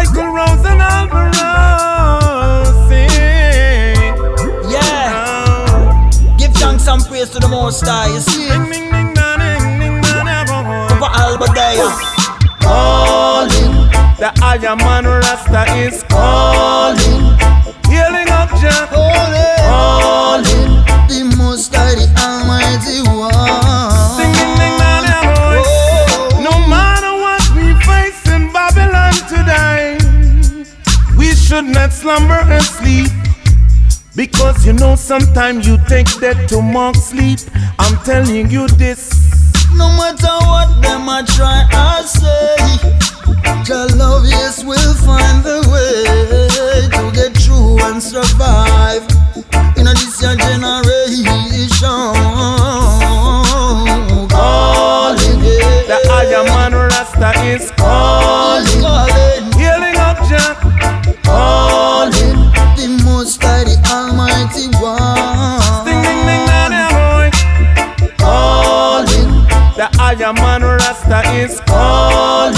Michael Rose and Alvarez. Yeah. Oh. Give thanks and praise to the Most High. You see, Ding, ding, ding, da, ding, ding, da, da, go, go. for Albadaya. Calling, the Iron Man Rasta is calling, Because you know, sometimes you think that to mock sleep. I'm telling you this. No matter what them a try or say, your love yes will find the way to get through and survive in a this your generation. Calling, The Iron Man Rasta is calling, Man Rasta is calling,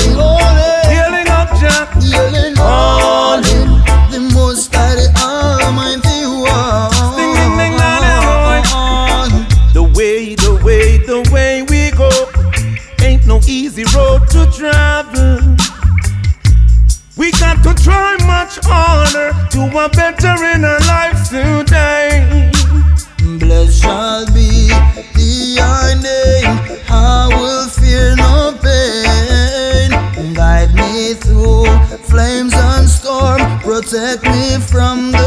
healing up Jah. healing, Calling, the Most High, the Almighty One. Ding, ding, ding, the way, the way, the way we go. Ain't no easy road to travel. We got to try much harder to a better in our lives today. Protect me from the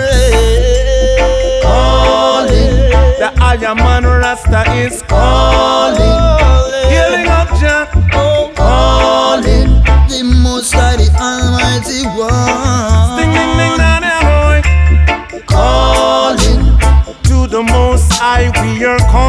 rain. Calling, the Iron Man Rasta is calling, healing up Jah. Calling the Most High, the Almighty One. Ding ding ding da da boy. Calling, To the Most High we are calling.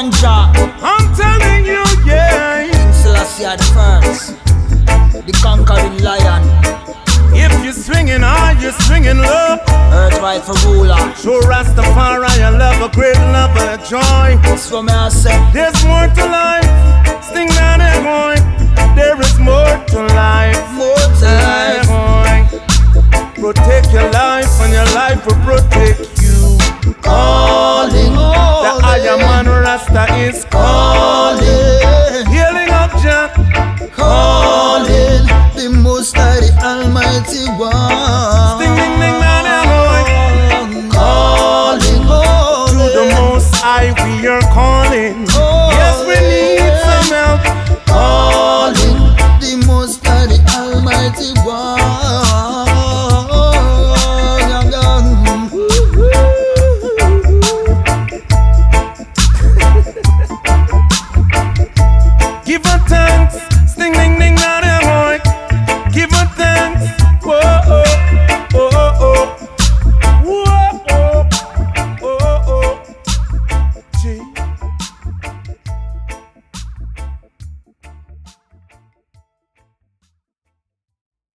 Lyman I'm telling you, yeah. King Selassie the first, the conquering lion, If you're swinging hard, you're swinging low. earth right for ruler. Show Rastafari a love, a great love, a joy. What me I say. There's more to life. Sting da da boy. There is more Rasta is calling. Healing up, Jah. Calling the Most High, the Almighty One. Ding ding ding na na. Calling, calling to the Most High, we are calling. calling. Yes, we need some help.